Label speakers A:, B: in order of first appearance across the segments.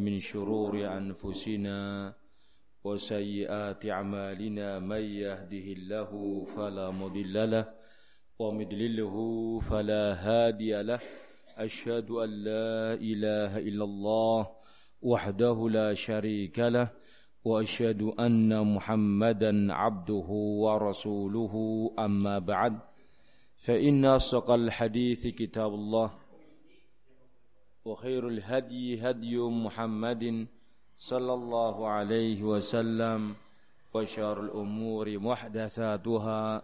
A: من شرور أنفسنا وسيئات أعمالنا من يهده الله فلا مضل له ومضلله فلا هادي له. أشهد أن لا إله إلا الله وحده لا شريك له وأشهد أن محمدا عبده ورسوله. أما بعد فإن أصدق الحديث كتاب الله. وخير الهدي هدي محمد صلى الله عليه وسلم وشر الأمور محدثاتها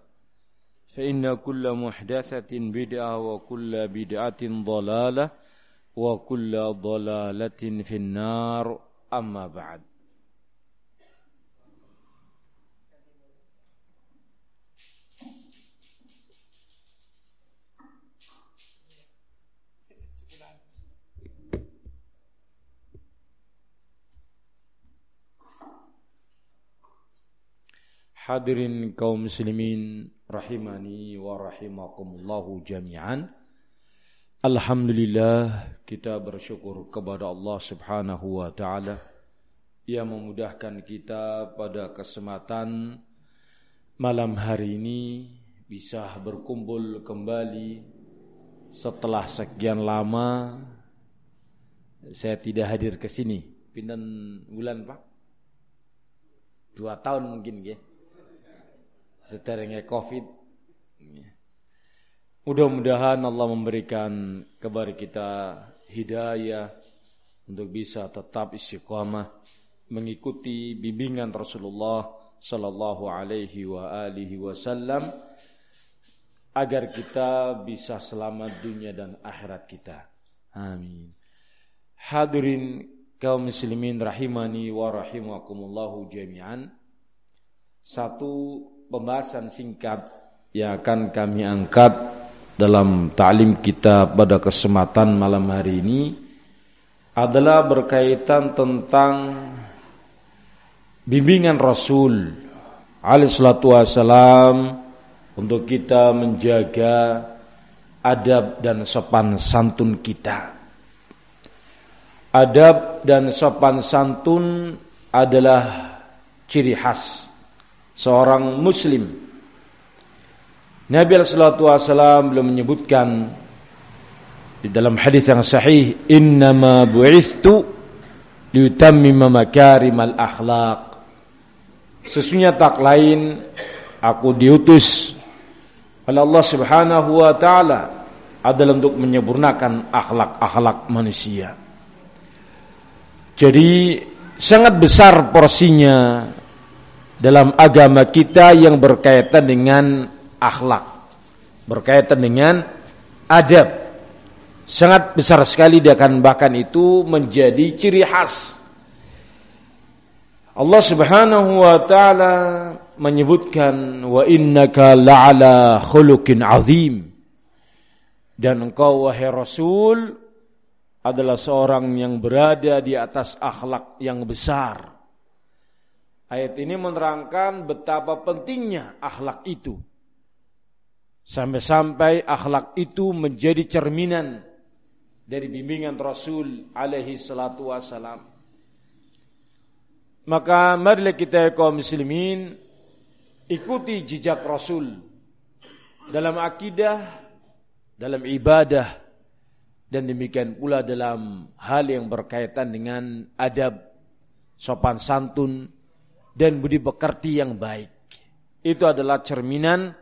A: فإن كل محدثة بدعة وكل بدعة ضلالة وكل ضلالة في النار. أما بعد Hadirin kaum muslimin rahimani wa rahimakumullahu jami'an. Alhamdulillah kita bersyukur kepada Allah Subhanahu wa taala yang memudahkan kita pada kesempatan malam hari ini bisa berkumpul kembali setelah sekian lama saya tidak hadir ke sini. Pinten bulan, Pak? Dua tahun mungkin ya sederenge Covid. Mudah-mudahan Allah memberikan kepada kita hidayah untuk bisa tetap istiqamah mengikuti bimbingan Rasulullah sallallahu alaihi wa alihi wasallam agar kita bisa selamat dunia dan akhirat kita. Amin. Hadirin kaum muslimin rahimani wa rahimakumullahu jami'an. Satu pembahasan singkat yang akan kami angkat dalam ta'lim kita pada kesempatan malam hari ini adalah berkaitan tentang bimbingan Rasul alaihi salatu wasalam untuk kita menjaga adab dan sopan santun kita. Adab dan sopan santun adalah ciri khas seorang muslim. Nabi sallallahu alaihi wasallam belum menyebutkan di dalam hadis yang sahih, "Innama bu'istu liutammima makarimal akhlaq." Sesungguhnya tak lain aku diutus oleh Allah Subhanahu wa taala adalah untuk menyempurnakan akhlak-akhlak manusia. Jadi sangat besar porsinya dalam agama kita yang berkaitan dengan akhlak, berkaitan dengan adab. Sangat besar sekali akan bahkan itu menjadi ciri khas. Allah Subhanahu wa taala menyebutkan wa innaka la'ala khuluqin azim. Dan engkau wahai Rasul adalah seorang yang berada di atas akhlak yang besar. Ayat ini menerangkan betapa pentingnya akhlak itu. Sampai-sampai akhlak itu menjadi cerminan dari bimbingan Rasul alaihi salatu wasalam. Maka marilah kita kaum muslimin ikuti jejak Rasul dalam akidah, dalam ibadah dan demikian pula dalam hal yang berkaitan dengan adab, sopan santun, dan budi pekerti yang baik. Itu adalah cerminan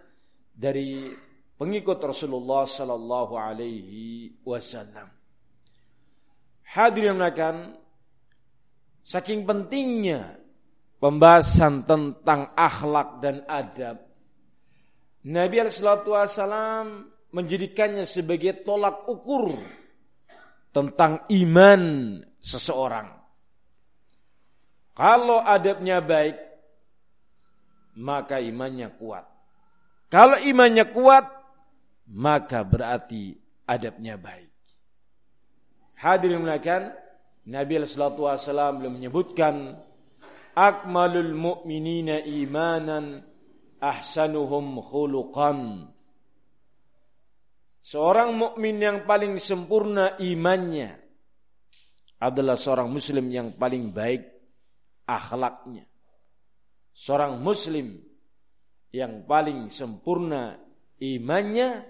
A: dari pengikut Rasulullah sallallahu alaihi wasallam. Hadirin akan saking pentingnya pembahasan tentang akhlak dan adab. Nabi alaihi menjadikannya sebagai tolak ukur tentang iman seseorang. Kalau adabnya baik, maka imannya kuat. Kalau imannya kuat, maka berarti adabnya baik. Hadirin melakukan Nabi sallallahu alaihi belum menyebutkan akmalul mu'minina imanan ahsanuhum khuluqan. Seorang mukmin yang paling sempurna imannya adalah seorang muslim yang paling baik akhlaknya. Seorang muslim yang paling sempurna imannya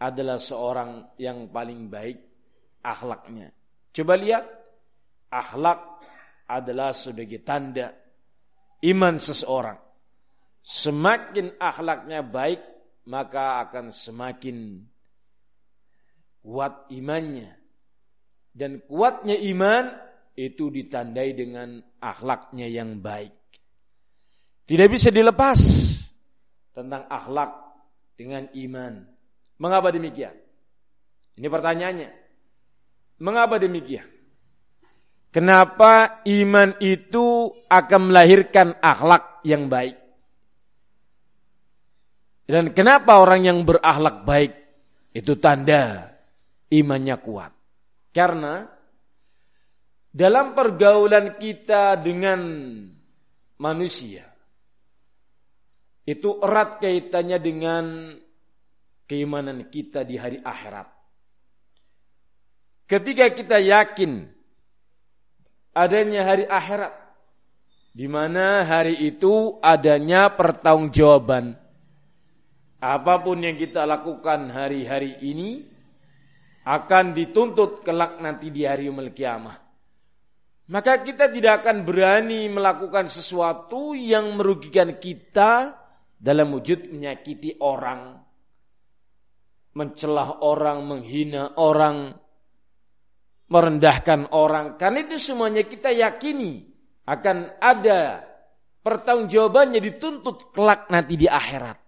A: adalah seorang yang paling baik akhlaknya. Coba lihat, akhlak adalah sebagai tanda iman seseorang. Semakin akhlaknya baik, maka akan semakin kuat imannya. Dan kuatnya iman itu ditandai dengan akhlaknya yang baik. Tidak bisa dilepas tentang akhlak dengan iman. Mengapa demikian? Ini pertanyaannya. Mengapa demikian? Kenapa iman itu akan melahirkan akhlak yang baik? Dan kenapa orang yang berakhlak baik itu tanda imannya kuat? Karena dalam pergaulan kita dengan manusia itu erat kaitannya dengan keimanan kita di hari akhirat. Ketika kita yakin adanya hari akhirat di mana hari itu adanya pertanggungjawaban apa pun yang kita lakukan hari-hari ini akan dituntut kelak nanti di hari kiamah. Maka kita tidak akan berani melakukan sesuatu yang merugikan kita dalam wujud menyakiti orang, mencelah orang, menghina orang, merendahkan orang. Karena itu semuanya kita yakini akan ada pertanggungjawabannya dituntut kelak nanti di akhirat.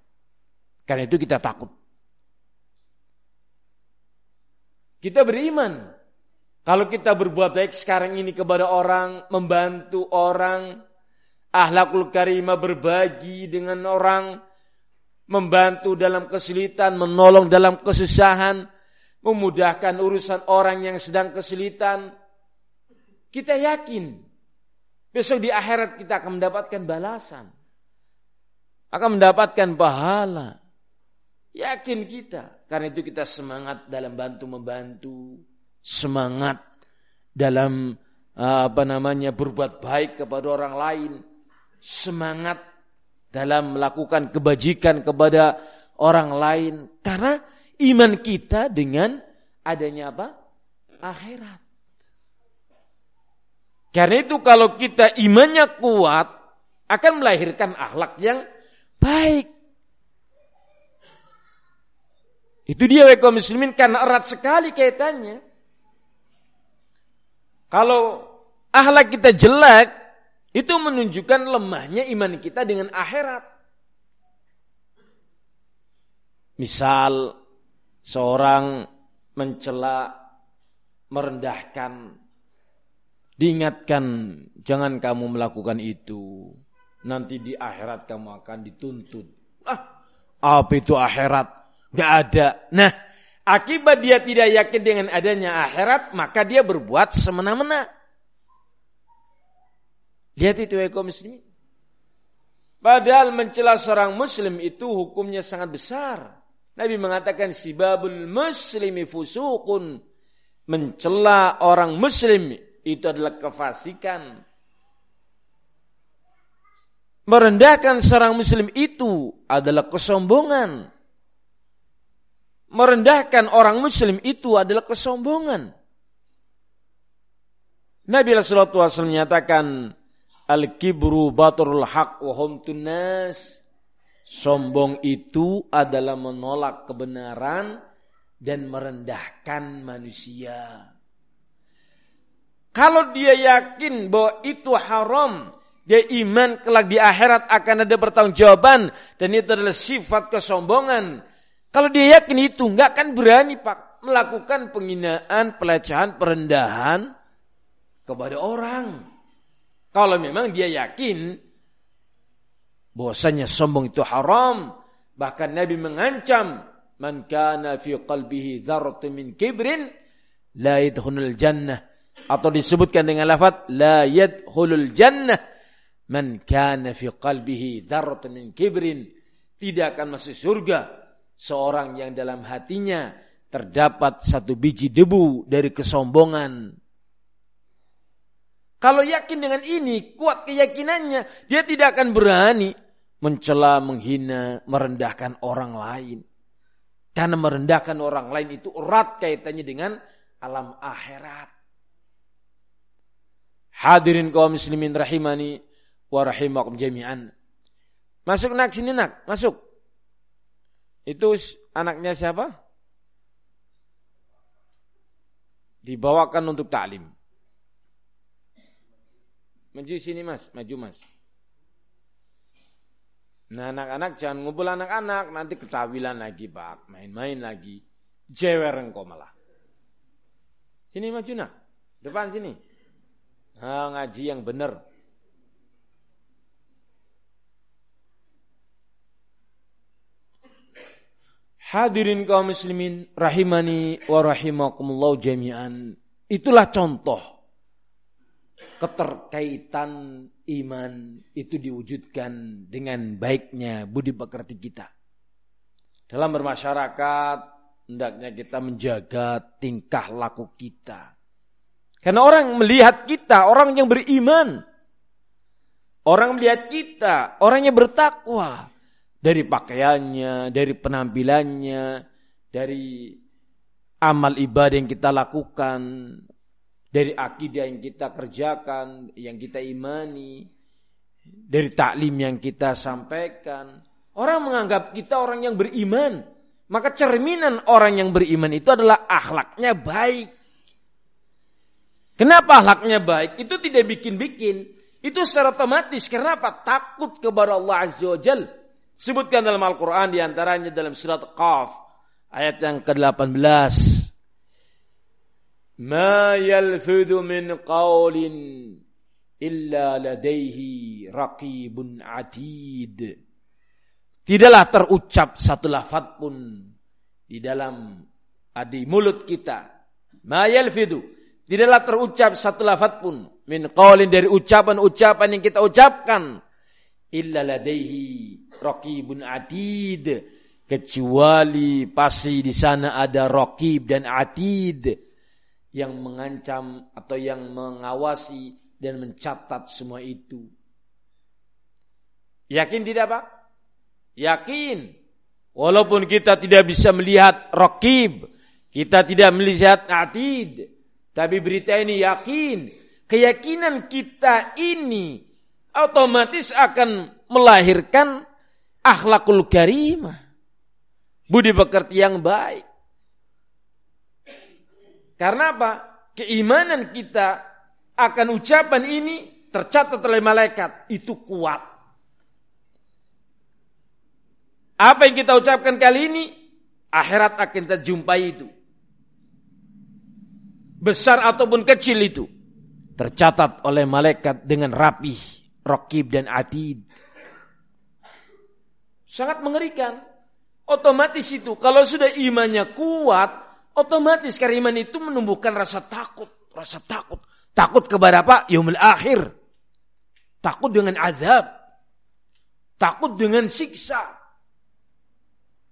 A: Karena itu kita takut. Kita beriman kalau kita berbuat baik sekarang ini kepada orang, membantu orang, ahlakul karimah berbagi dengan orang, membantu dalam kesulitan, menolong dalam kesusahan, memudahkan urusan orang yang sedang kesulitan, kita yakin besok di akhirat kita akan mendapatkan balasan. Akan mendapatkan pahala. Yakin kita. Karena itu kita semangat dalam bantu-membantu semangat dalam uh, apa namanya berbuat baik kepada orang lain, semangat dalam melakukan kebajikan kepada orang lain karena iman kita dengan adanya apa? akhirat. Karena itu kalau kita imannya kuat akan melahirkan akhlak yang baik. Itu dia wa muslimin karena erat sekali kaitannya. Kalau ahlak kita jelek, itu menunjukkan lemahnya iman kita dengan akhirat. Misal seorang mencela, merendahkan, diingatkan jangan kamu melakukan itu. Nanti di akhirat kamu akan dituntut. Ah, apa itu akhirat? Gak ada. Nah, Akibat dia tidak yakin dengan adanya akhirat, maka dia berbuat semena-mena. Lihat itu eko muslim. Padahal mencela seorang muslim itu hukumnya sangat besar. Nabi mengatakan sibabul muslimi fusukun. Mencela orang muslim itu adalah kefasikan. Merendahkan seorang muslim itu adalah kesombongan merendahkan orang muslim itu adalah kesombongan. Nabi Rasulullah SAW menyatakan, Al-kibru baturul haq wa hum tunas. Sombong itu adalah menolak kebenaran dan merendahkan manusia. Kalau dia yakin bahwa itu haram, dia iman kelak di akhirat akan ada pertanggungjawaban dan itu adalah sifat kesombongan, kalau dia yakin itu, nggak akan berani pak melakukan penghinaan, pelecehan, perendahan kepada orang. Kalau memang dia yakin bahwasanya sombong itu haram, bahkan Nabi mengancam man kana fi qalbihi dzarratun min kibrin la yadkhulul jannah. Atau disebutkan dengan lafaz la yadkhulul jannah. Man kana fi qalbihi dzarratun min kibrin. Tidak akan masuk surga seorang yang dalam hatinya terdapat satu biji debu dari kesombongan. Kalau yakin dengan ini, kuat keyakinannya, dia tidak akan berani mencela, menghina, merendahkan orang lain. Karena merendahkan orang lain itu erat kaitannya dengan alam akhirat. Hadirin kaum muslimin rahimani wa rahimakum jami'an. Masuk nak sini nak, masuk. Itu anaknya siapa? Dibawakan untuk taklim. Maju sini mas, maju mas. Nah anak-anak jangan ngumpul anak-anak, nanti ketawilan lagi pak, main-main lagi. Jewer engkau malah. Sini maju nak, depan sini. Nah, ngaji yang benar. Hadirin kaum muslimin rahimani wa rahimakumullah jami'an. Itulah contoh keterkaitan iman itu diwujudkan dengan baiknya budi pekerti kita. Dalam bermasyarakat, hendaknya kita menjaga tingkah laku kita. Karena orang melihat kita, orang yang beriman. Orang melihat kita, orang yang bertakwa. Dari pakaiannya, dari penampilannya, dari amal ibadah yang kita lakukan, dari akidah yang kita kerjakan, yang kita imani, dari taklim yang kita sampaikan. Orang menganggap kita orang yang beriman. Maka cerminan orang yang beriman itu adalah akhlaknya baik. Kenapa akhlaknya baik? Itu tidak bikin-bikin. Itu secara otomatis. Kenapa? Takut kepada Allah Azza wa Jal. Sebutkan dalam Al-Quran di antaranya dalam surat Qaf ayat yang ke-18. Ma yalfidhu min qawlin illa ladaihi raqibun atid. Tidaklah terucap satu lafat pun di dalam adi mulut kita. Ma yalfidhu. Tidaklah terucap satu lafat pun min qawlin dari ucapan-ucapan yang kita ucapkan illa ladaihi raqibun atid kecuali pasti di sana ada raqib dan atid yang mengancam atau yang mengawasi dan mencatat semua itu. Yakin tidak Pak? Yakin. Walaupun kita tidak bisa melihat rokib, kita tidak melihat atid, tapi berita ini yakin. Keyakinan kita ini otomatis akan melahirkan akhlakul karimah. Budi pekerti yang baik. Karena apa? Keimanan kita akan ucapan ini tercatat oleh malaikat. Itu kuat. Apa yang kita ucapkan kali ini, akhirat akan terjumpai itu. Besar ataupun kecil itu. Tercatat oleh malaikat dengan rapih, rokib dan atid. Sangat mengerikan. Otomatis itu, kalau sudah imannya kuat, Otomatis kariman itu menumbuhkan rasa takut, rasa takut. Takut kepada apa? Yaumul akhir. Takut dengan azab. Takut dengan siksa.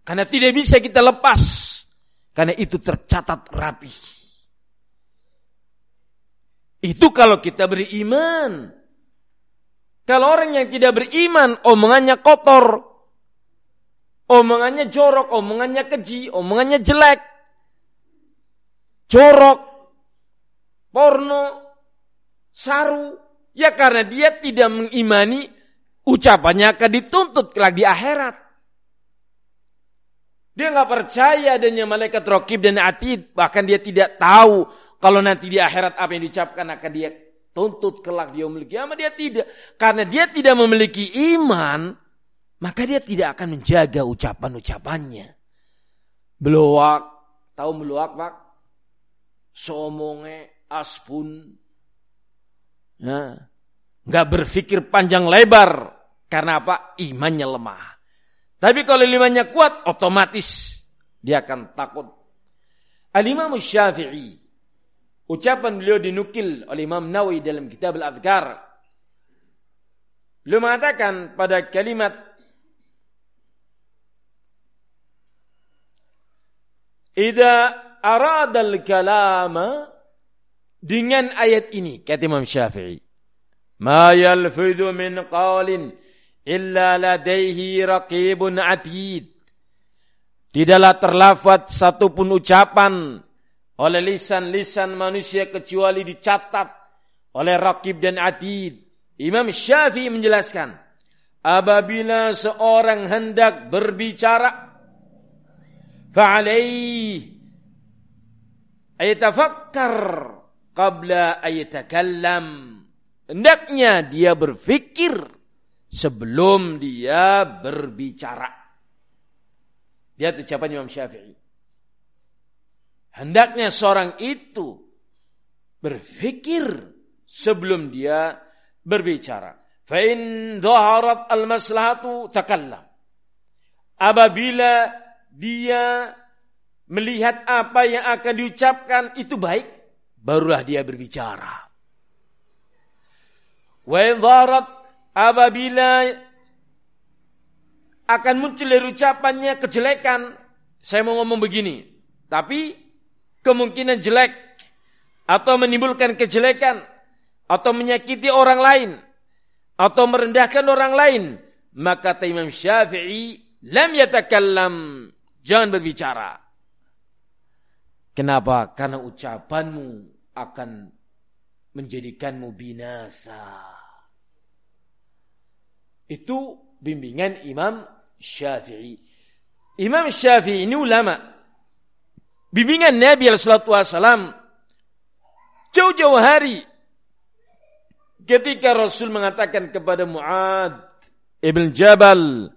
A: Karena tidak bisa kita lepas. Karena itu tercatat rapi. Itu kalau kita beriman. Kalau orang yang tidak beriman, omongannya kotor. Omongannya jorok, omongannya keji, omongannya jelek jorok, porno, saru. Ya karena dia tidak mengimani ucapannya akan dituntut kelak di akhirat. Dia nggak percaya adanya malaikat rokib dan atid. Bahkan dia tidak tahu kalau nanti di akhirat apa yang diucapkan akan dia tuntut kelak dia memiliki kiamat. Dia tidak. Karena dia tidak memiliki iman, maka dia tidak akan menjaga ucapan-ucapannya. Beluak. Tahu beluak, Pak? somonge aspun ya, nggak berpikir panjang lebar karena apa imannya lemah tapi kalau imannya kuat otomatis dia akan takut Al Imam Syafi'i ucapan beliau dinukil oleh Imam Nawawi dalam kitab Al-Adhkar beliau mengatakan pada kalimat Ida aradal kalama dengan ayat ini. Kata Imam Syafi'i. Ma yalfidhu min qawlin illa ladaihi raqibun atid. Tidaklah terlafat satupun ucapan oleh lisan-lisan manusia kecuali dicatat oleh raqib dan atid. Imam Syafi'i menjelaskan apabila seorang hendak berbicara fa'alaih ayatafakkar qabla ayatakallam. Hendaknya dia berfikir sebelum dia berbicara. Lihat ucapan Imam Syafi'i. Hendaknya seorang itu berfikir sebelum dia berbicara. Fa'in dhaharat al-maslahatu takallam. Apabila dia melihat apa yang akan diucapkan itu baik, barulah dia berbicara. Wa apabila akan muncul dari ucapannya kejelekan, saya mau ngomong begini, tapi kemungkinan jelek atau menimbulkan kejelekan atau menyakiti orang lain atau merendahkan orang lain, maka Imam Syafi'i lam yatakallam, jangan berbicara. Kenapa? Karena ucapanmu akan menjadikanmu binasa. Itu bimbingan Imam Syafi'i. Imam Syafi'i ini ulama. Bimbingan Nabi SAW jauh-jauh hari ketika Rasul mengatakan kepada Muad ibn Jabal,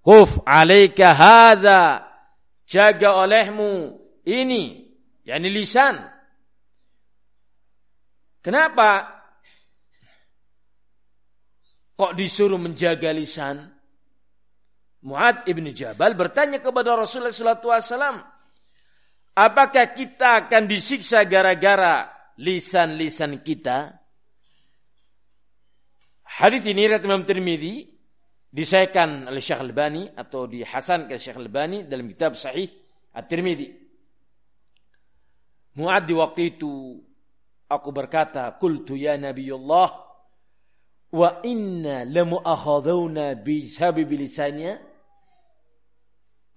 A: "Quf 'alaika hadza." Jaga olehmu ini, yakni lisan. Kenapa kok disuruh menjaga lisan? Muad ibn Jabal bertanya kepada Rasulullah SAW, apakah kita akan disiksa gara-gara lisan-lisan kita? Hadis ini riwayat Imam Tirmidzi disahkan oleh Syekh Al-Albani atau dihasan ke Syekh Al-Albani dalam kitab Sahih At-Tirmidzi. Mu'ad di waktu itu aku berkata, "Qultu ya Nabiullah, wa inna lamu'akhadhuna bi sababi lisannya?"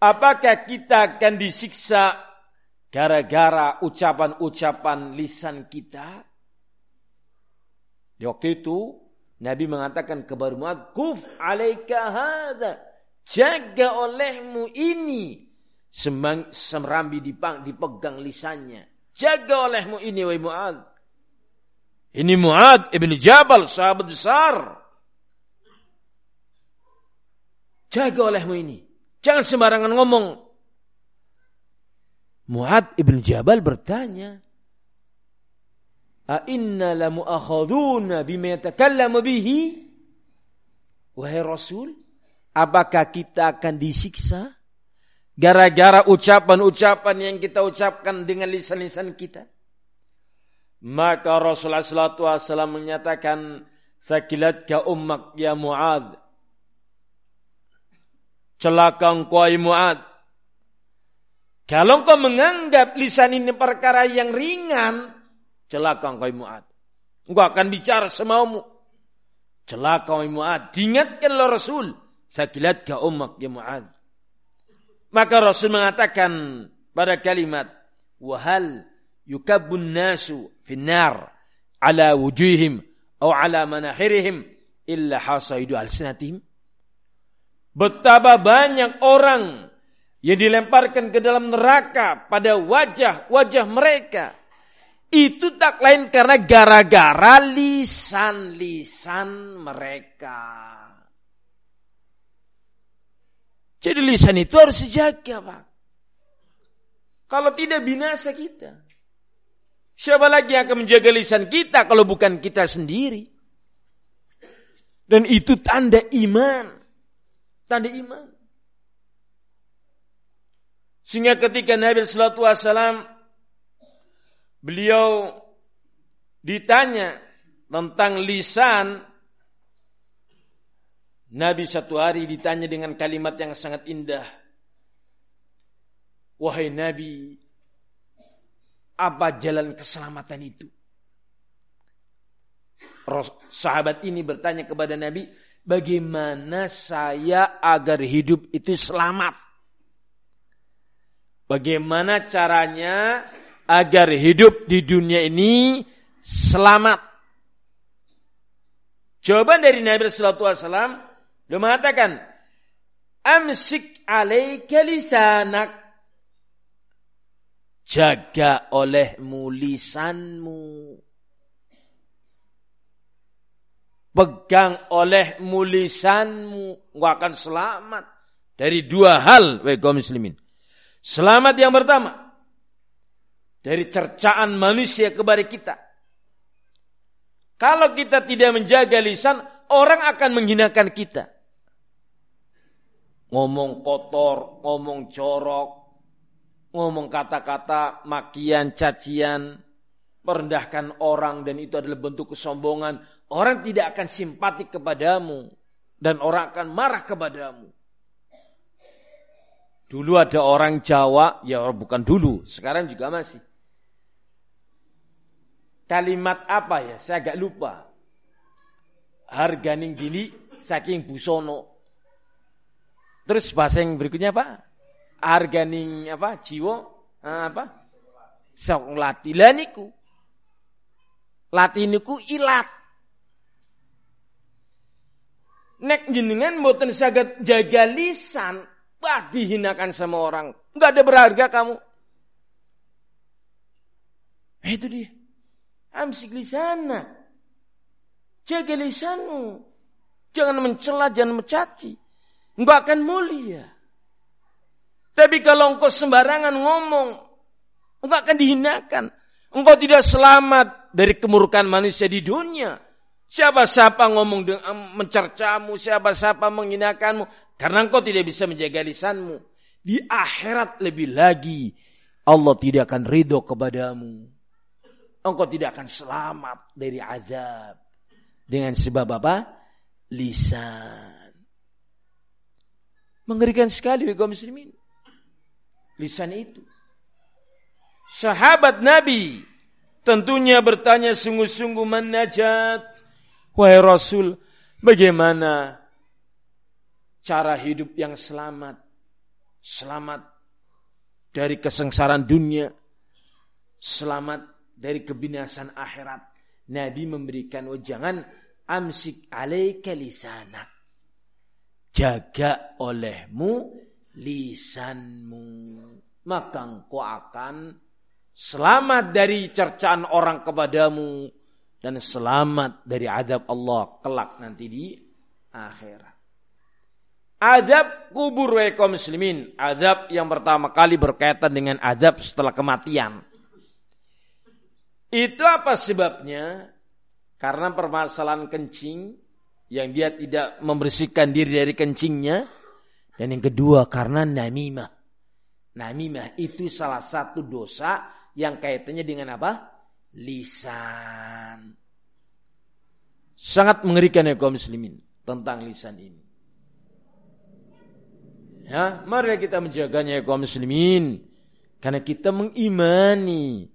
A: Apakah kita akan disiksa gara-gara ucapan-ucapan lisan kita? Di waktu itu Nabi mengatakan kepada Mu'ad, "Kuf 'alaika hadza." Jaga olehmu ini serambi dipegang lisannya. Jaga olehmu ini wahai Mu'ad. Ini Mu'ad ibn Jabal, sahabat besar. Jaga olehmu ini. Jangan sembarangan ngomong. Mu'ad ibn Jabal bertanya. Inna la mu'akhaduna bima yatakallamu bihi? Wahai Rasul, apakah kita akan disiksa Gara-gara ucapan-ucapan yang kita ucapkan dengan lisan-lisan kita. Maka Rasulullah SAW menyatakan, Sakilat ka ummak ya Mu'ad. Celaka engkau Mu'ad. Kalau engkau menganggap lisan ini perkara yang ringan, celaka engkau Mu'ad. Engkau akan bicara semaumu. Celaka Mu'ad. Diingatkanlah Rasul. Sakilat ka ummak ya Mu'ad. Maka Rasul mengatakan pada kalimat wahal yukabun nasu finnar ala wujuhim atau ala manahirihim illa hasaidu alsinatihim. Betapa banyak orang yang dilemparkan ke dalam neraka pada wajah-wajah mereka. Itu tak lain karena gara-gara lisan-lisan mereka. Jadi lisan itu harus dijaga, Pak. Kalau tidak binasa kita. Siapa lagi yang akan menjaga lisan kita kalau bukan kita sendiri? Dan itu tanda iman. Tanda iman. Sehingga ketika Nabi Sallallahu Alaihi Wasallam beliau ditanya tentang lisan Nabi satu hari ditanya dengan kalimat yang sangat indah. Wahai Nabi, apa jalan keselamatan itu? Sahabat ini bertanya kepada Nabi, bagaimana saya agar hidup itu selamat? Bagaimana caranya agar hidup di dunia ini selamat? Jawaban dari Nabi Sallallahu Alaihi Wasallam, dia mengatakan, Amsik alaika lisanak. Jaga olehmu lisanmu. Pegang oleh mulisanmu. Engkau akan selamat. Dari dua hal, kaum muslimin. Selamat yang pertama. Dari cercaan manusia kepada kita. Kalau kita tidak menjaga lisan, orang akan menghinakan kita ngomong kotor, ngomong jorok, ngomong kata-kata makian, cacian, merendahkan orang dan itu adalah bentuk kesombongan. Orang tidak akan simpatik kepadamu dan orang akan marah kepadamu. Dulu ada orang Jawa, ya bukan dulu, sekarang juga masih. Kalimat apa ya? Saya agak lupa. Harganing gili saking busono. Terus bahasa yang berikutnya apa? Arganing apa? Jiwa ah, apa? Sok lati laniku. Latiniku ilat. Nek jenengan mboten saged jaga lisan, bah dihinakan sama orang. Enggak ada berharga kamu. Eh, itu dia. Amsik lisana. Jaga lisanmu. Jangan mencela, jangan mencaci. Engkau akan mulia. Tapi kalau engkau sembarangan ngomong, engkau akan dihinakan. Engkau tidak selamat dari kemurkaan manusia di dunia. Siapa-siapa ngomong dengan mencercamu, siapa-siapa menghinakanmu. Karena engkau tidak bisa menjaga lisanmu. Di akhirat lebih lagi. Allah tidak akan ridho kepadamu. Engkau tidak akan selamat dari azab. Dengan sebab apa? Lisan. Mengerikan sekali kaum muslimin. Lisan itu. Sahabat Nabi tentunya bertanya sungguh-sungguh menajat. Wahai Rasul, bagaimana cara hidup yang selamat? Selamat dari kesengsaraan dunia. Selamat dari kebinasan akhirat. Nabi memberikan wajangan amsik alaika lisanak jaga olehmu lisanmu. Maka engkau akan selamat dari cercaan orang kepadamu dan selamat dari adab Allah kelak nanti di akhirat. Adab kubur wa muslimin. Adab yang pertama kali berkaitan dengan adab setelah kematian. Itu apa sebabnya? Karena permasalahan kencing yang dia tidak membersihkan diri dari kencingnya. Dan yang kedua karena namimah. Namimah itu salah satu dosa yang kaitannya dengan apa? Lisan. Sangat mengerikan ya kaum muslimin tentang lisan ini. Ya, mari kita menjaganya ya kaum muslimin. Karena kita mengimani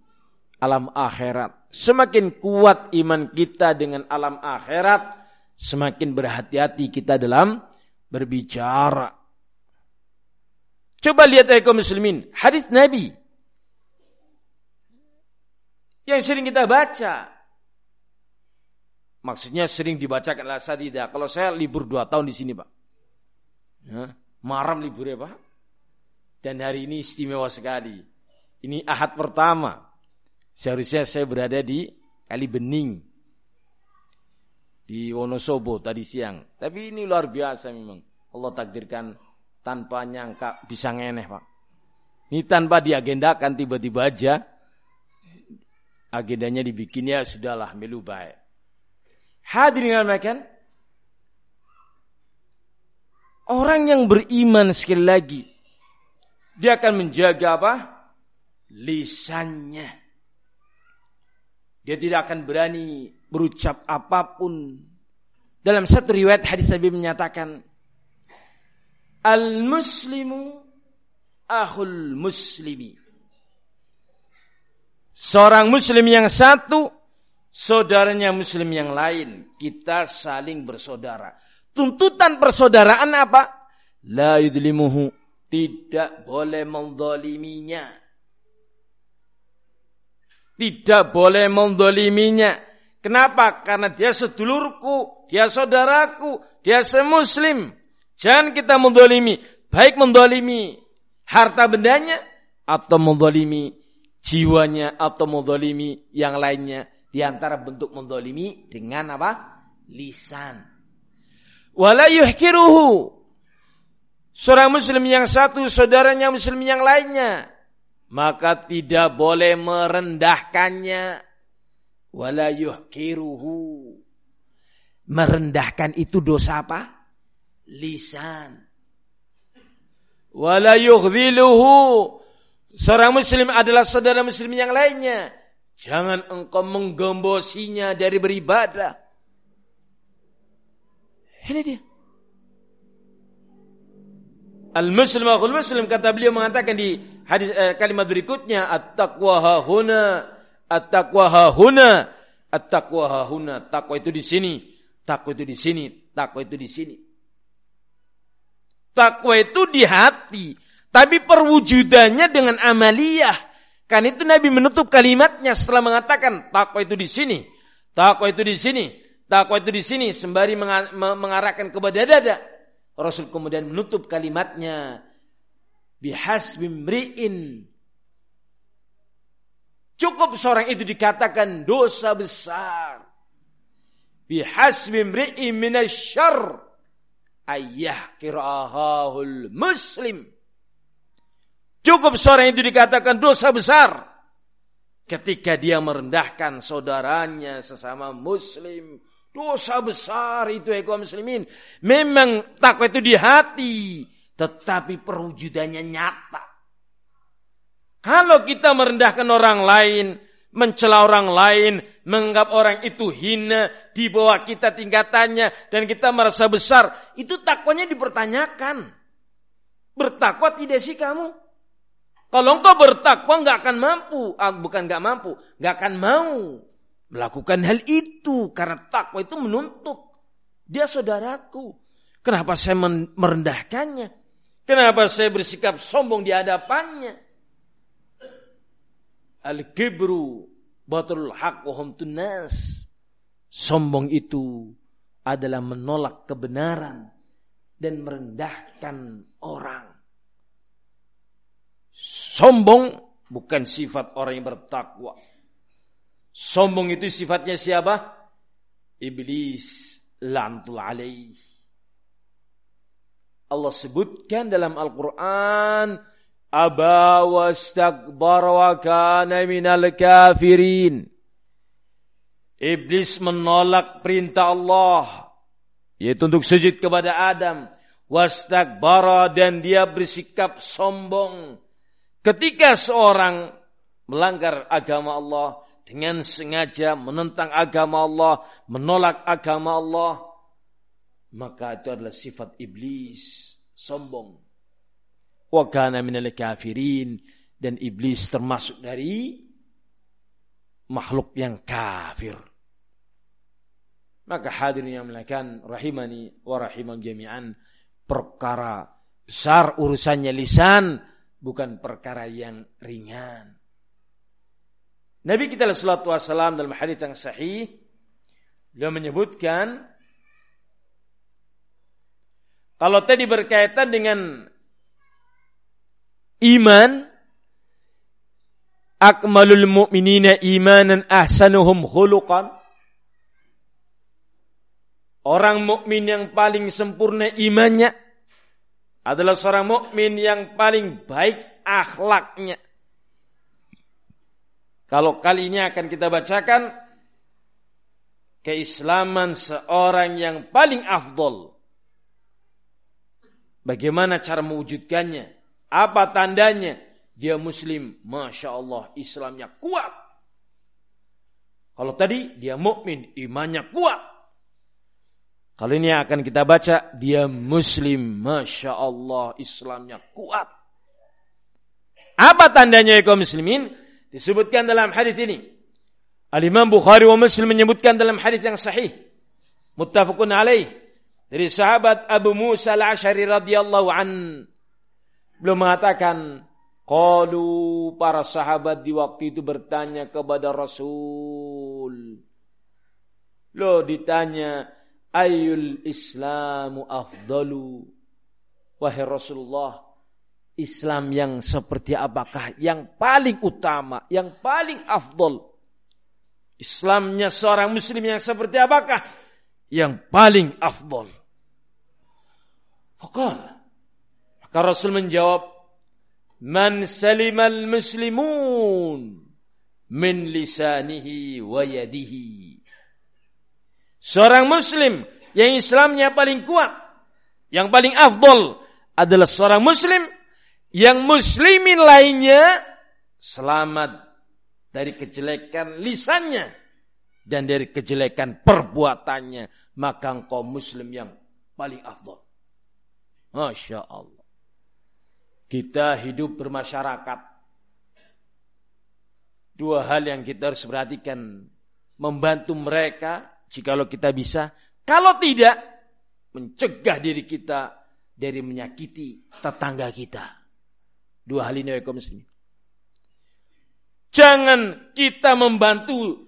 A: alam akhirat. Semakin kuat iman kita dengan alam akhirat, semakin berhati-hati kita dalam berbicara. Coba lihat ayat muslimin, hadis Nabi yang sering kita baca. Maksudnya sering dibacakan oleh Sadidah. Kalau saya libur dua tahun di sini, Pak. Ya, maram libur ya, Pak. Dan hari ini istimewa sekali. Ini ahad pertama. Seharusnya saya berada di Kali Bening di Wonosobo tadi siang. Tapi ini luar biasa memang. Allah takdirkan tanpa nyangka bisa ngeneh pak. Ini tanpa diagendakan tiba-tiba aja. Agendanya dibikin ya sudahlah melu baik. Hadirin makan. Orang yang beriman sekali lagi. Dia akan menjaga apa? Lisannya. Dia tidak akan berani berucap apa pun. Dalam satu riwayat hadis Nabi menyatakan, Al-Muslimu ahul muslimi. Seorang muslim yang satu saudaranya muslim yang lain, kita saling bersaudara. Tuntutan persaudaraan apa? La yudlimuhu, tidak boleh mendoliminya. Tidak boleh mendoliminya. Kenapa? Karena dia sedulurku, dia saudaraku, dia semuslim. Jangan kita mendolimi. Baik mendolimi harta bendanya atau mendolimi jiwanya atau mendolimi yang lainnya. Di antara bentuk mendolimi dengan apa? Lisan. Wala yuhkiruhu. Seorang muslim yang satu, saudaranya muslim yang lainnya. Maka tidak boleh merendahkannya wala yuhkiruhu. Merendahkan itu dosa apa? Lisan. Wala yughdiluhu. Seorang muslim adalah saudara muslim yang lainnya. Jangan engkau menggembosinya dari beribadah. Ini dia. Al-Muslim akhul Muslim kata beliau mengatakan di hadis eh, kalimat berikutnya at-taqwa hahuna At-taqwa hahuna. At-taqwa hahuna. Takwa itu di sini. Takwa itu di sini. Takwa itu di sini. Takwa itu di hati. Tapi perwujudannya dengan amaliyah. Kan itu Nabi menutup kalimatnya setelah mengatakan takwa itu di sini. Takwa itu di sini. Takwa itu di sini sembari mengarahkan kepada dada. Rasul kemudian menutup kalimatnya bihasbi mri'in Cukup seorang itu dikatakan dosa besar. Bihasbi mri'i minasyar. Ayah kirahahul muslim. Cukup seorang itu dikatakan dosa besar. Ketika dia merendahkan saudaranya sesama muslim. Dosa besar itu ego muslimin. Memang takwa itu di hati. Tetapi perwujudannya nyata. Kalau kita merendahkan orang lain, mencela orang lain, menganggap orang itu hina, di bawah kita tingkatannya, dan kita merasa besar, itu takwanya dipertanyakan. Bertakwa tidak sih kamu? Kalau engkau bertakwa nggak akan mampu, ah, bukan nggak mampu, nggak akan mau melakukan hal itu karena takwa itu menuntut. Dia saudaraku. Kenapa saya merendahkannya? Kenapa saya bersikap sombong di hadapannya? Al-kibru batul haq wa tunas. Sombong itu adalah menolak kebenaran dan merendahkan orang. Sombong bukan sifat orang yang bertakwa. Sombong itu sifatnya siapa? Iblis lantul alaih. Allah sebutkan dalam Al-Quran aba wastakbara wa kana minal kafirin. Iblis menolak perintah Allah yaitu untuk sujud kepada Adam wastakbara dan dia bersikap sombong ketika seorang melanggar agama Allah dengan sengaja menentang agama Allah, menolak agama Allah, maka itu adalah sifat iblis, sombong wa kana minal kafirin dan iblis termasuk dari makhluk yang kafir. Maka hadirin yang melakukan rahimani wa rahimam jami'an perkara besar urusannya lisan bukan perkara yang ringan. Nabi kita sallallahu wasallam dalam hadis yang sahih beliau menyebutkan kalau tadi berkaitan dengan iman akmalul mu'minina imanan ahsanuhum khuluqan Orang mukmin yang paling sempurna imannya adalah seorang mukmin yang paling baik akhlaknya. Kalau kali ini akan kita bacakan keislaman seorang yang paling afdol. Bagaimana cara mewujudkannya? Apa tandanya? Dia muslim, masya Allah, Islamnya kuat. Kalau tadi dia mukmin, imannya kuat. Kalau ini akan kita baca, dia muslim, masya Allah, Islamnya kuat. Apa tandanya ya kaum muslimin? Disebutkan dalam hadis ini. Al-Imam Bukhari wa Muslim menyebutkan dalam hadis yang sahih muttafaqun alaih dari sahabat Abu Musa al-Asy'ari radhiyallahu an belum mengatakan qalu para sahabat di waktu itu bertanya kepada Rasul lo ditanya ayul islamu afdalu wahai Rasulullah Islam yang seperti apakah yang paling utama yang paling afdol Islamnya seorang muslim yang seperti apakah? Yang paling afdol. Fakal. Maka Rasul menjawab, Man salimal muslimun min lisanihi wa yadihi. Seorang muslim yang Islamnya paling kuat, yang paling afdol adalah seorang muslim yang muslimin lainnya selamat dari kejelekan lisannya dan dari kejelekan perbuatannya, maka engkau muslim yang paling afdol. Masya Allah. Kita hidup bermasyarakat. Dua hal yang kita harus perhatikan. Membantu mereka jikalau kita bisa. Kalau tidak, mencegah diri kita dari menyakiti tetangga kita. Dua hal ini, muslimin. Jangan kita membantu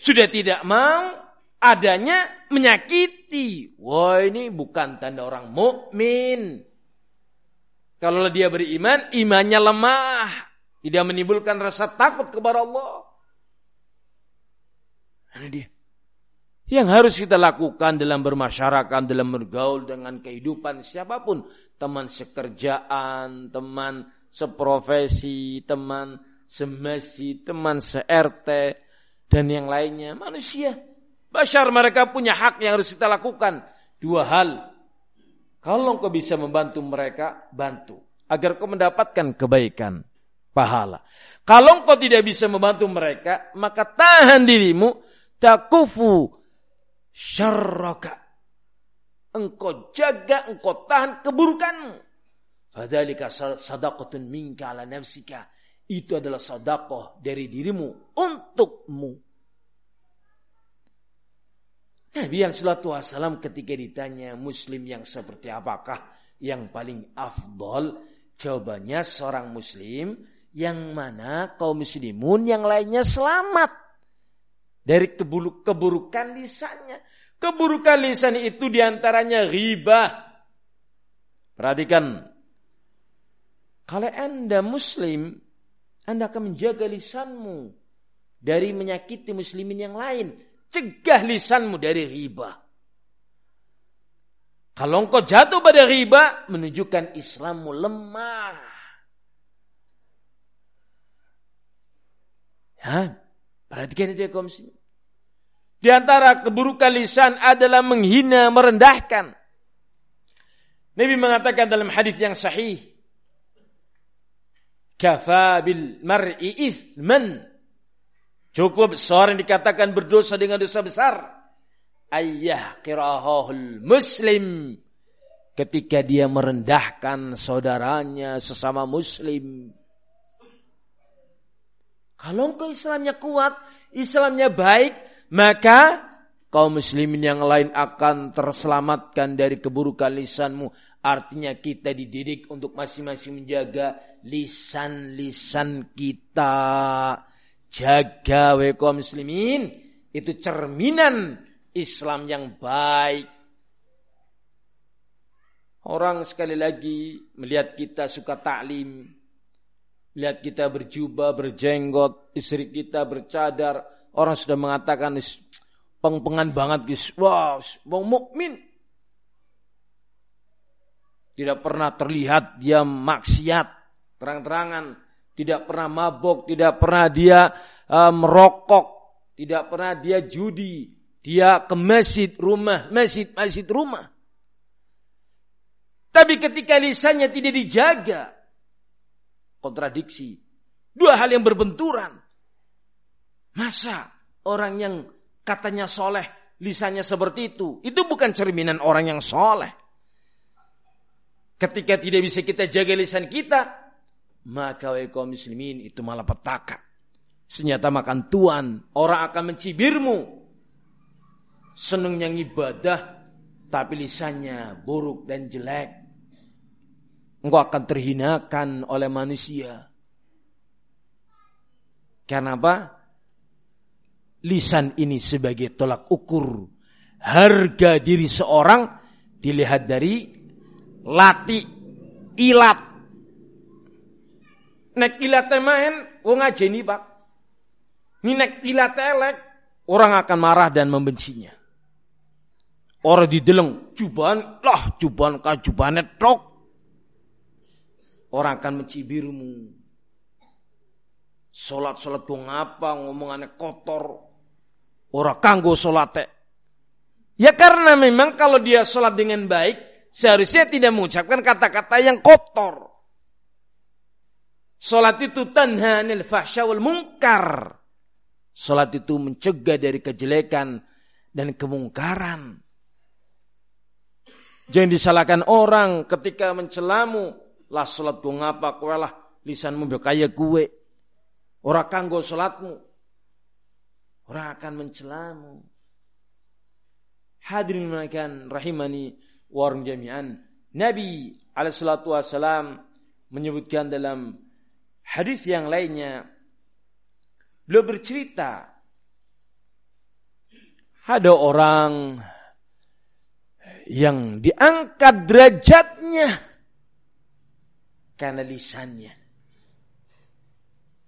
A: sudah tidak mau adanya menyakiti. Wah ini bukan tanda orang mukmin. Kalau dia beriman, imannya lemah. Tidak menimbulkan rasa takut kepada Allah. Ini dia. Yang harus kita lakukan dalam bermasyarakat, dalam bergaul dengan kehidupan siapa pun. Teman sekerjaan, teman seprofesi, teman semasi, teman se-RT, dan yang lainnya. Manusia. Bashar mereka punya hak yang harus kita lakukan. Dua hal. Kalau kau bisa membantu mereka, bantu. Agar kau mendapatkan kebaikan. Pahala. Kalau kau tidak bisa membantu mereka, maka tahan dirimu. Takufu syarraka. Engkau jaga, engkau tahan keburukanmu. Fadhalika sadaqatun minka ala nafsika itu adalah sodakoh dari dirimu untukmu. Nabi yang salatu wasalam ketika ditanya muslim yang seperti apakah yang paling afdol? Jawabannya seorang muslim yang mana kaum muslimun yang lainnya selamat dari keburuk keburukan lisannya. Keburukan lisan itu di antaranya riba. Perhatikan. Kalau anda muslim anda akan menjaga lisanmu dari menyakiti muslimin yang lain. Cegah lisanmu dari riba. Kalau engkau jatuh pada riba, menunjukkan Islammu lemah. Ya, perhatikan itu ya Di antara keburukan lisan adalah menghina, merendahkan. Nabi mengatakan dalam hadis yang sahih, kafa bil mar'i ithman. Cukup seorang dikatakan berdosa dengan dosa besar. Ayah kirahul muslim. Ketika dia merendahkan saudaranya sesama muslim. Kalau engkau Islamnya kuat, Islamnya baik, maka kaum muslimin yang lain akan terselamatkan dari keburukan lisanmu. Artinya kita dididik untuk masing-masing menjaga lisan-lisan kita. Jaga weko muslimin. Itu cerminan Islam yang baik. Orang sekali lagi melihat kita suka taklim. Lihat kita berjubah, berjenggot. Istri kita bercadar. Orang sudah mengatakan pengpengan banget guys. Wah, wow, mukmin tidak pernah terlihat dia maksiat terang-terangan, tidak pernah mabok, tidak pernah dia uh, merokok, tidak pernah dia judi, dia ke masjid rumah, masjid masjid rumah. Tapi ketika lisannya tidak dijaga, kontradiksi. Dua hal yang berbenturan. Masa orang yang katanya soleh, lisannya seperti itu. Itu bukan cerminan orang yang soleh. Ketika tidak bisa kita jaga lisan kita, maka wa muslimin itu malah petaka. senjata makan tuan. Orang akan mencibirmu. Senengnya ibadah, tapi lisannya buruk dan jelek. Engkau akan terhinakan oleh manusia. Karena apa? Lisan ini sebagai tolak ukur harga diri seorang dilihat dari lati ilat. Nek ilat main, wong ngajeni pak. Ini nek ilat elek, orang akan marah dan membencinya. Orang dideleng, jubahan, lah jubahan kajubahan tok. Orang akan mencibirmu. Salat-salat tuh ngapa, ngomongannya kotor. Orang kanggo salat Ya karena memang kalau dia sholat dengan baik, seharusnya tidak mengucapkan kata-kata yang kotor. Sholat itu tanha anil fahsya wal mungkar. Sholat itu mencegah dari kejelekan dan kemungkaran. Jangan disalahkan orang ketika mencelamu. Lah sholat gue ngapa, kue lah lisanmu berkaya gue. Orang kanggo sholatmu. Orang akan mencelamu. Hadirin menaikkan rahimani warung jami'an. Nabi alaihissalatu wassalam menyebutkan dalam hadis yang lainnya. Beliau bercerita. Ada orang yang diangkat derajatnya karena lisannya.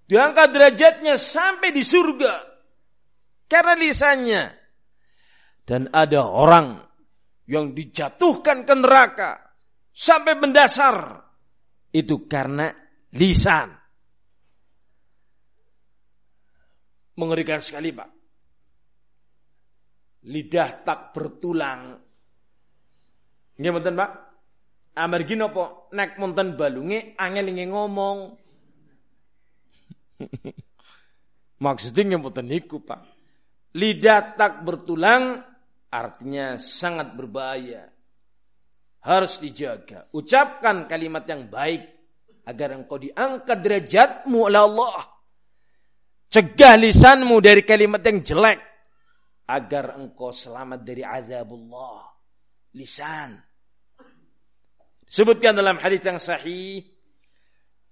A: Diangkat derajatnya sampai di surga karena lisannya. Dan ada orang yang dijatuhkan ke neraka sampai mendasar. Itu karena lisan. Mengerikan sekali Pak. Lidah tak bertulang. Nggih mboten Pak? Amargi napa nek monten balunge angel ngomong. Maksudnya mboten niku Pak. Lidah tak bertulang artinya sangat berbahaya. Harus dijaga. Ucapkan kalimat yang baik agar engkau diangkat derajatmu oleh Allah. Cegah lisanmu dari kalimat yang jelek. Agar engkau selamat dari azabullah. Lisan. Sebutkan dalam hadis yang sahih.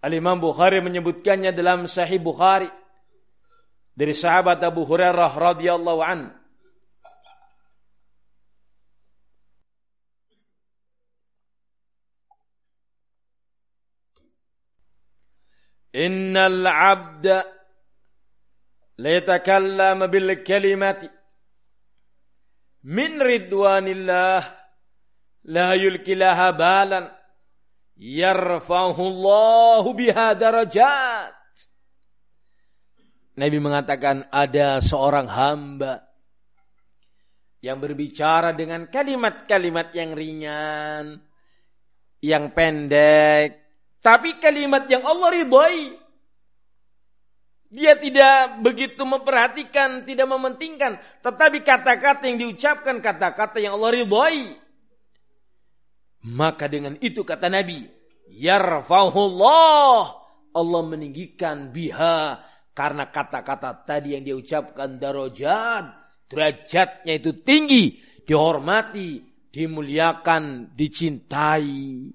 A: Al-Imam Bukhari menyebutkannya dalam sahih Bukhari. Dari sahabat Abu Hurairah radhiyallahu an. Innal abda ليتكلم بالكلمة من رضوان الله لا يلقي لها بالا يرفعه الله بها درجات Nabi mengatakan ada seorang hamba yang berbicara dengan kalimat-kalimat yang ringan, yang pendek, tapi kalimat yang Allah ridhoi. dia tidak begitu memperhatikan, tidak mementingkan. Tetapi kata-kata yang diucapkan, kata-kata yang Allah ridhoi. Maka dengan itu kata Nabi, Yarfahullah. Allah meninggikan biha. Karena kata-kata tadi yang dia ucapkan darajat. Derajatnya itu tinggi, dihormati, dimuliakan, dicintai.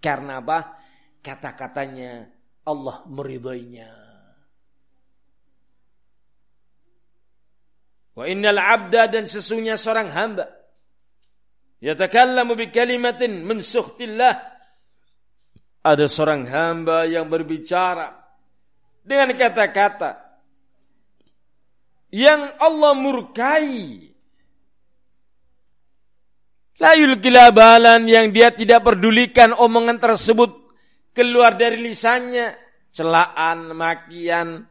A: Karena apa? kata-katanya Allah meridainya. Wa innal abda dan sesungguhnya seorang hamba yatakallamu bi kalimatin min. Ada seorang hamba yang berbicara dengan kata-kata yang Allah murkai. Layul kilabalan yang dia tidak pedulikan omongan tersebut keluar dari lisannya celaan, makian,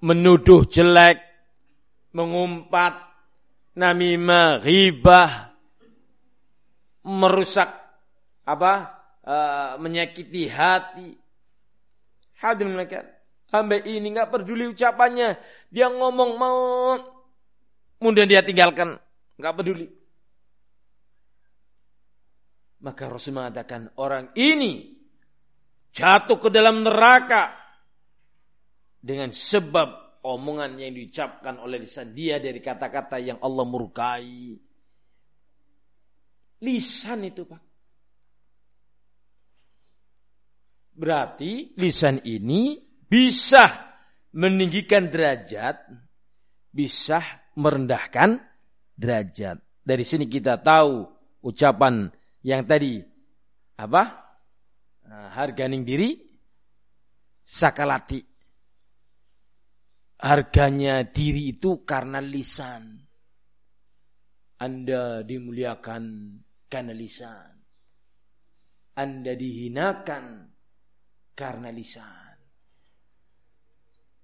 A: menuduh jelek, mengumpat, namimah, ghibah, merusak apa? Uh, menyakiti hati. Hadirin mereka, hamba ini nggak peduli ucapannya, dia ngomong mau, kemudian dia tinggalkan, nggak peduli. Maka Rasul mengatakan orang ini jatuh ke dalam neraka dengan sebab omongan yang diucapkan oleh lisan dia dari kata-kata yang Allah murkai. Lisan itu Pak. Berarti lisan ini bisa meninggikan derajat, bisa merendahkan derajat. Dari sini kita tahu ucapan yang tadi apa? Nah, harganing diri sakalati. Harganya diri itu karena lisan. Anda dimuliakan karena lisan. Anda dihinakan karena lisan.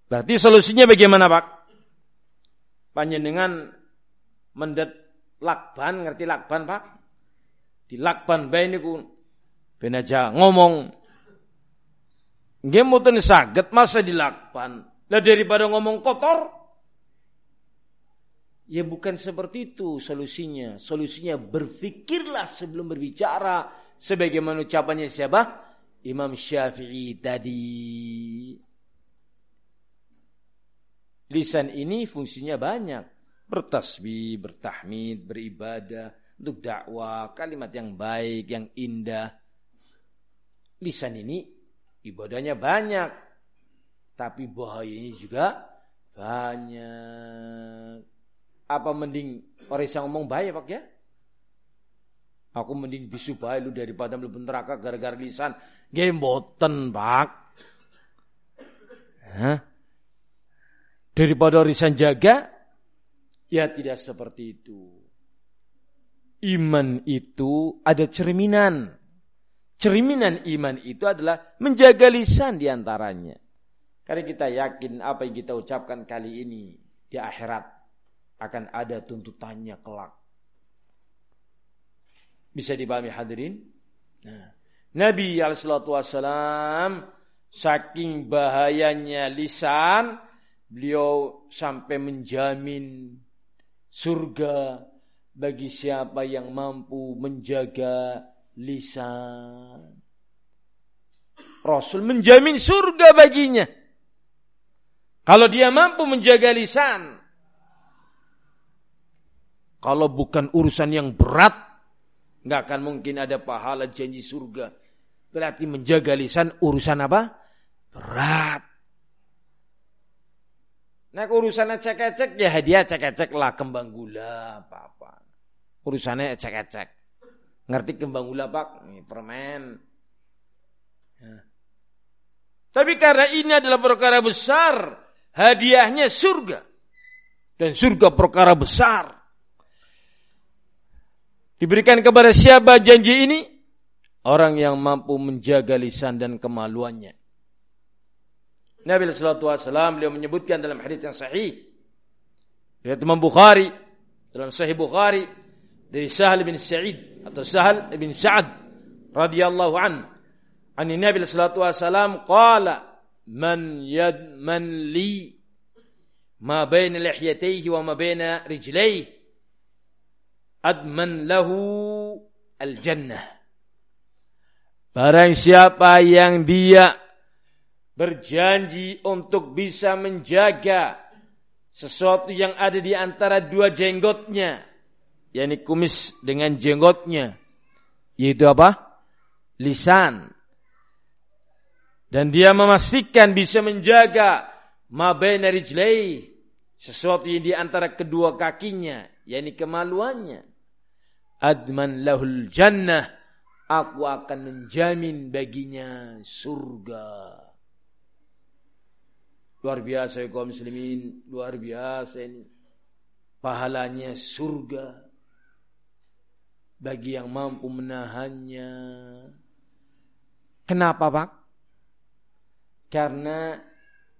A: Berarti solusinya bagaimana Pak? Panjenengan mendet lakban, ngerti lakban Pak? Di lakban bae niku ben aja ngomong nggih saged masa dilakban. Lah daripada ngomong kotor Ya bukan seperti itu solusinya. Solusinya berfikirlah sebelum berbicara. Sebagaimana ucapannya siapa? Imam Syafi'i tadi. Lisan ini fungsinya banyak. Bertasbih, bertahmid, beribadah, untuk dakwah, kalimat yang baik, yang indah. Lisan ini ibadahnya banyak. Tapi bahayanya juga banyak. Apa mending orang yang ngomong baik pak ya? Aku mending bisu baik lu daripada mlebu neraka gara-gara lisan. Gemboten pak. Hah? Daripada lisan jaga, ya tidak seperti itu. Iman itu ada cerminan. Cerminan iman itu adalah menjaga lisan di antaranya. Karena kita yakin apa yang kita ucapkan kali ini di akhirat akan ada tuntutannya kelak. Bisa dipahami hadirin? Nah, Nabi Alaihissalam saking bahayanya lisan, beliau sampai menjamin surga bagi siapa yang mampu menjaga lisan. Rasul menjamin surga baginya. Kalau dia mampu menjaga lisan, kalau bukan urusan yang berat, nggak akan mungkin ada pahala janji surga. Berarti menjaga lisan urusan apa? Berat. Nah urusannya cek-cek ya hadiah cek-cek lah kembang gula apa-apa. Urusannya cek-cek. Ngerti kembang gula pak? Ini permen. Ya. Tapi karena ini adalah perkara besar, hadiahnya surga. Dan surga perkara besar. Diberikan kepada siapa janji ini? Orang yang mampu menjaga lisan dan kemaluannya. Nabi sallallahu alaihi wasallam beliau menyebutkan dalam hadis yang sahih riwayat Imam Bukhari dalam Sahih Bukhari dari Sahal bin Sa'id atau Sahal bin Sa'ad radhiyallahu an an Nabi sallallahu alaihi wasallam qala man yad man li ma baina lihyatayhi wa ma baina rijlayhi adman lahu al-jannah. Barang siapa yang dia berjanji untuk bisa menjaga sesuatu yang ada di antara dua jenggotnya, yakni kumis dengan jenggotnya, yaitu apa? Lisan. Dan dia memastikan bisa menjaga mabaina sesuatu yang di antara kedua kakinya, yakni kemaluannya. Adman lahul jannah aku akan menjamin baginya surga. Luar biasa ya kaum muslimin luar biasa ini pahalanya surga. Bagi yang mampu menahannya. Kenapa Pak karena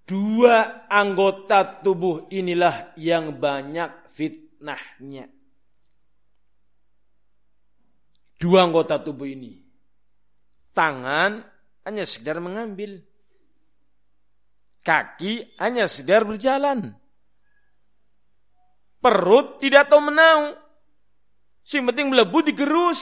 A: dua anggota tubuh inilah yang banyak fitnahnya dua anggota tubuh ini. Tangan hanya sekedar mengambil. Kaki hanya sekedar berjalan. Perut tidak tahu menau. Si penting melebu digerus.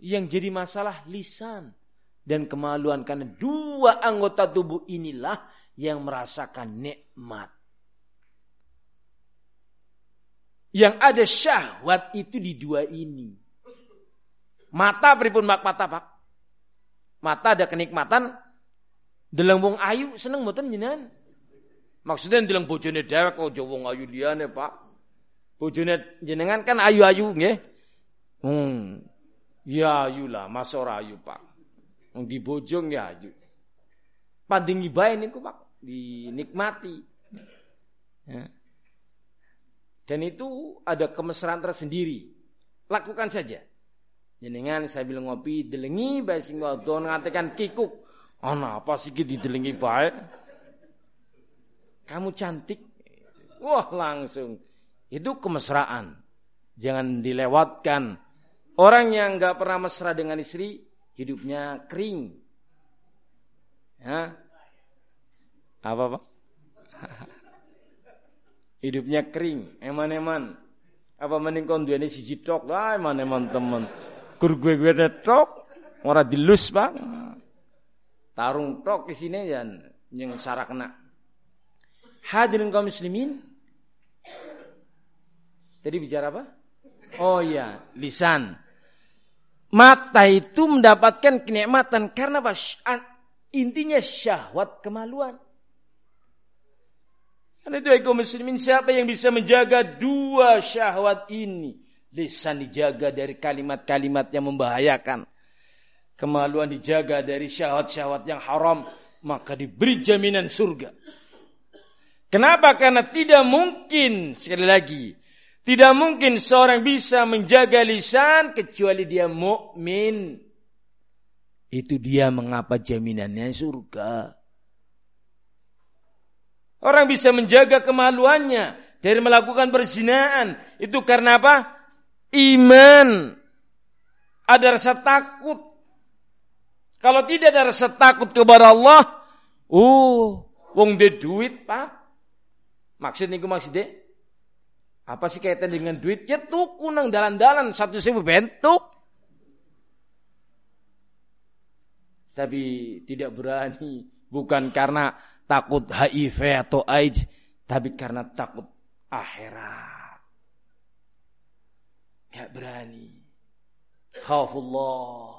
A: Yang jadi masalah lisan dan kemaluan karena dua anggota tubuh inilah yang merasakan nikmat. Yang ada syahwat itu di dua ini. Mata pripun mak mata pak? Mata ada kenikmatan. Deleng wong ayu seneng mboten jenengan? Maksudnya deleng bojone dewek kok oh, wong ayu liyane pak. Bojone jenengan kan ayu-ayu nggih. Hmm. Ya ayu lah, mas ora ayu pak. Wong di bojong ya. Pandingi bae niku pak, dinikmati. Ya. Dan itu ada kemesraan tersendiri. Lakukan saja. Jenengan saya bilang ngopi delengi bae sing wadon ngatakan kikuk. Ana apa sih iki didelengi bae? Kamu cantik. Wah, langsung. Itu kemesraan. Jangan dilewatkan. Orang yang nggak pernah mesra dengan istri, hidupnya kering. Ya. Apa, Pak? hidupnya kering, eman-eman. Apa mending kon duweni siji tok lah eman-eman temen. Gur gue gue tok ora dilus, Bang. Tarung tok sini ya yang sarakna. Hadirin kaum muslimin. Tadi bicara apa? Oh iya, lisan. Mata itu mendapatkan kenikmatan karena apa? Intinya syahwat kemaluan. Karena itu kaum muslimin siapa yang bisa menjaga dua syahwat ini? Lisan dijaga dari kalimat-kalimat yang membahayakan. Kemaluan dijaga dari syahwat-syahwat yang haram. Maka diberi jaminan surga. Kenapa? Karena tidak mungkin, sekali lagi, tidak mungkin seorang bisa menjaga lisan kecuali dia mukmin. Itu dia mengapa jaminannya surga. Orang bisa menjaga kemaluannya dari melakukan perzinaan. Itu karena apa? Iman. Ada rasa takut. Kalau tidak ada rasa takut kepada Allah, oh, wong de duit, Pak. Maksud niku maksudnya apa sih kaitan dengan duit? Ya tuku nang dalan-dalan satu sewu bentuk. Tapi tidak berani. Bukan karena takut HIV atau AIDS, tapi karena takut akhirat. Gak berani. Khafullah.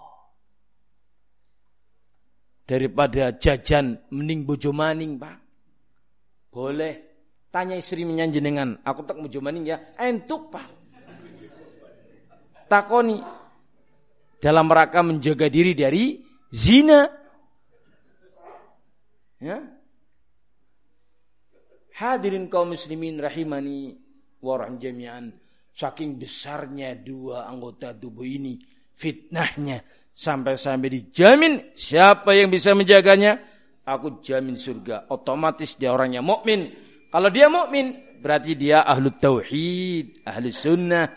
A: Daripada jajan mending bojo maning, Pak. Boleh. Tanya istri menyanjenengan, aku tak bojo maning ya. Entuk, Pak. Takoni. Dalam rangka menjaga diri dari zina. Ya, Hadirin kaum muslimin rahimani warahm jami'an. Saking besarnya dua anggota tubuh ini. Fitnahnya. Sampai-sampai dijamin siapa yang bisa menjaganya. Aku jamin surga. Otomatis dia orangnya mukmin. Kalau dia mukmin berarti dia ahlu tauhid, ahlu sunnah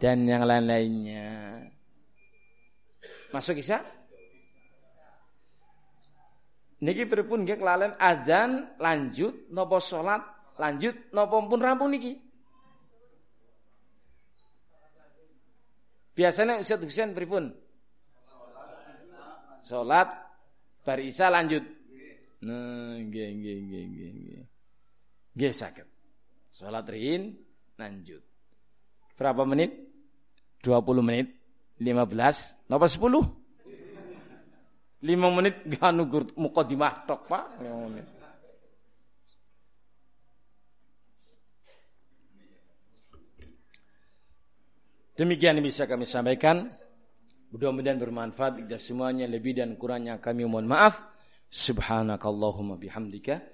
A: dan yang lain-lainnya. Masuk kisah? Niki pripun nggih kelalen azan lanjut nopo salat lanjut nopo pun rampung niki. Biasanya Ustaz Husain pripun? Salat bar isya lanjut. Nah, nggih nggih nggih nggih saged. Salat rin lanjut. Berapa menit? 20 menit? 15? Napa 10? Lima menit gak nugur mukadimah tok, Pak. Lima menit. Demikian yang bisa kami sampaikan. Mudah-mudahan bermanfaat kita semuanya lebih dan kurangnya kami mohon maaf. Subhanakallahumma bihamdika